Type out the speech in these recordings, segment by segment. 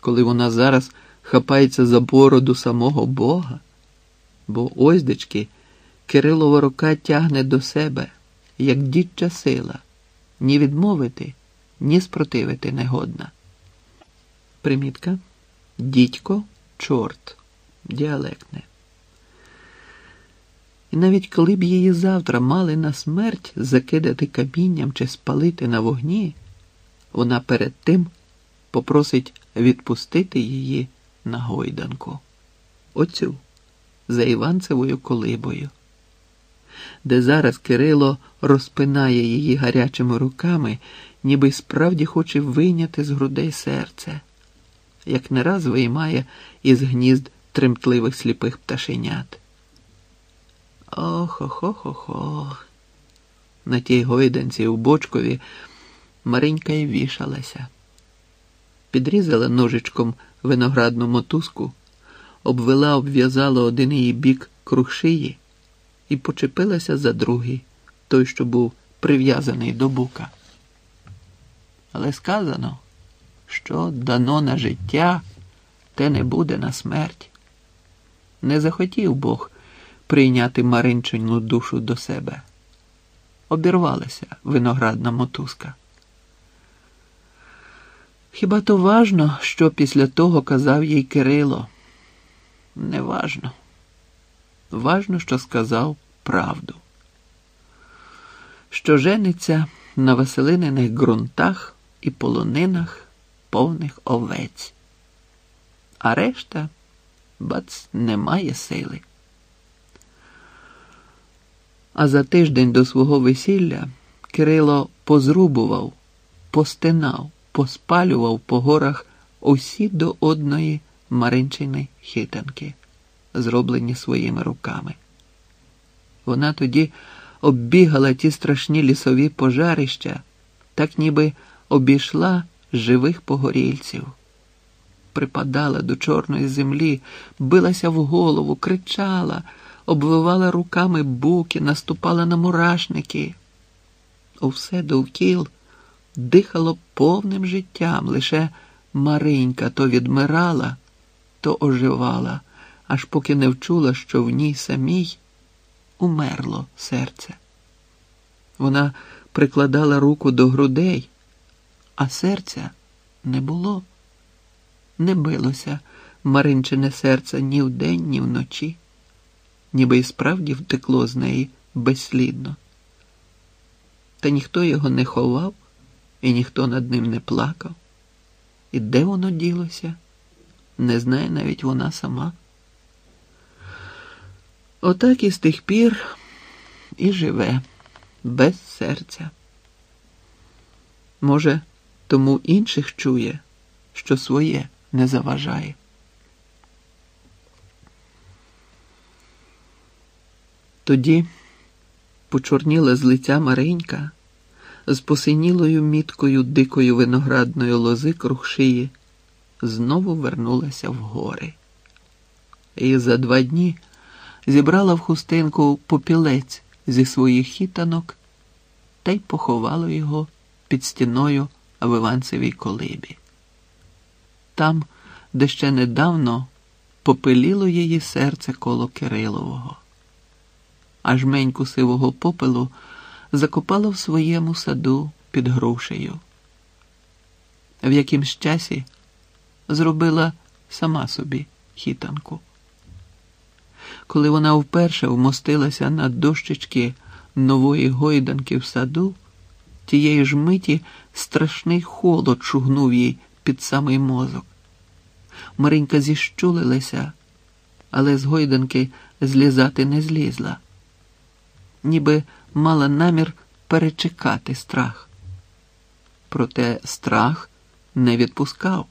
коли вона зараз хапається за бороду самого Бога. Бо оздечки Кирилова рука тягне до себе, як дідча сила, ні відмовити, ні спротивити негодна. Примітка дідько, чорт, діалектне. І навіть коли б її завтра мали на смерть закидати камінням чи спалити на вогні, вона перед тим попросить відпустити її на гойданку. Оцю за Іванцевою колибою, де зараз Кирило розпинає її гарячими руками, ніби справді хоче вийняти з грудей серце, як не раз виймає із гнізд тремтливих сліпих пташенят. Ох-хо-хо-хо-хо. На тій гойданці у бочкові Маринька й вішалася. Підрізала ножичком виноградну мотузку, обвела, обв'язала один її бік круг шиї і почепилася за другий, той, що був прив'язаний до бука. Але сказано, що дано на життя, те не буде на смерть. Не захотів Бог прийняти Маринчину душу до себе. Обірвалася виноградна мотузка. Хіба то важно, що після того казав їй Кирило? Не важно. Важно, що сказав правду, що жениться на Василининих ґрунтах і полонинах повних овець, а решта, бац, немає сили. А за тиждень до свого весілля Кирило позрубував, постинав, поспалював по горах усі до одної Маринчини хитанки, зроблені своїми руками. Вона тоді оббігала ті страшні лісові пожарища, так ніби обійшла живих погорільців. Припадала до чорної землі, билася в голову, кричала обвивала руками буки, наступала на мурашники. Усе довкіл дихало повним життям, лише Маринька то відмирала, то оживала, аж поки не вчула, що в ній самій умерло серце. Вона прикладала руку до грудей, а серця не було. Не билося Маринчине серце ні вдень, ні вночі ніби і справді втекло з неї безслідно. Та ніхто його не ховав, і ніхто над ним не плакав. І де воно ділося, не знає навіть вона сама. Отак і з тих пір і живе без серця. Може, тому інших чує, що своє не заважає. Тоді почорніла з лиця Маренька з посинілою міткою дикої виноградної лози круг шиї, знову вернулася в гори. І за два дні зібрала в хустинку попілець зі своїх хітанок та й поховала його під стіною в Іванцевій колибі. Там, де ще недавно попиліло її серце коло Кирилового а жменьку сивого попелу закопала в своєму саду під грушею. В якимсь часі зробила сама собі хітанку. Коли вона вперше вмостилася на дощечки нової гойданки в саду, тієї ж миті страшний холод шугнув їй під самий мозок. Маринька зіщулилася, але з гойданки злізати не злізла ніби мала намір перечекати страх. Проте страх не відпускав,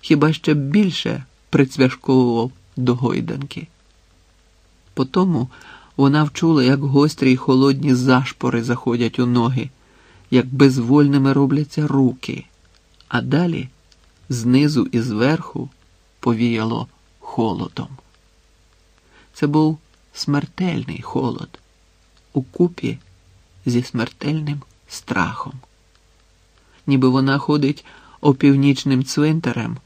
хіба ще більше прицвяшковував до гойданки. Потому вона вчула, як гострі й холодні зашпори заходять у ноги, як безвольними робляться руки, а далі знизу і зверху повіяло холодом. Це був смертельний холод укупі зі смертельним страхом. Ніби вона ходить опівнічним цвинтарем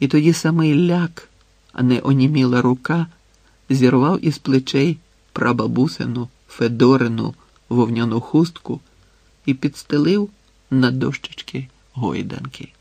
І тоді самий ляк, а не оніміла рука, зірвав із плечей прабабусину Федорину вовняну хустку і підстелив на дощечки гойданки.